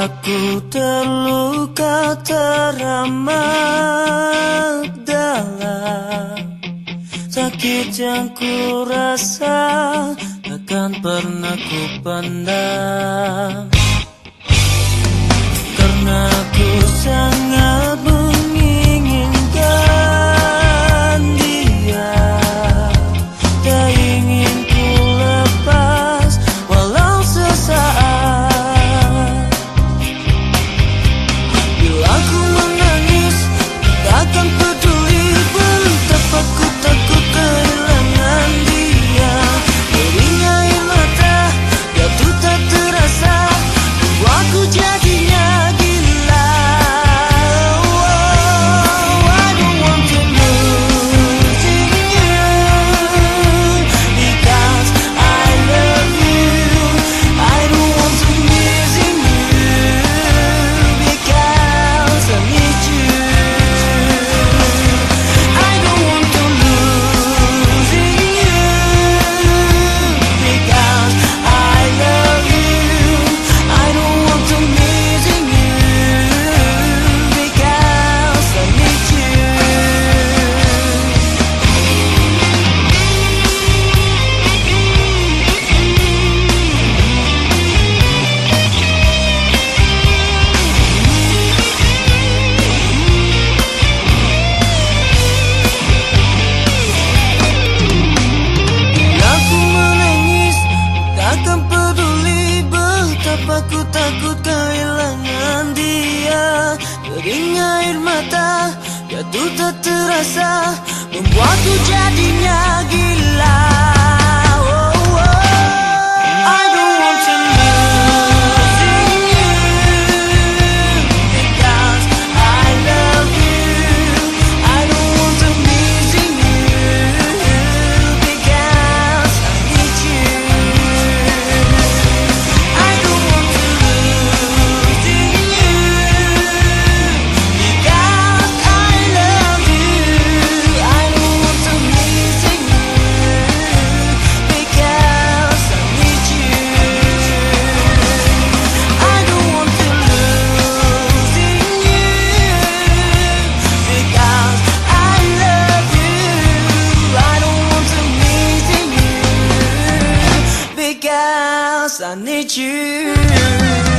Bila ku terluka teramat dalam Sakit yang ku rasa Takkan pernah ku pandang Kering air mata Jatuh tak terasa Membuatku jadinya gila I need you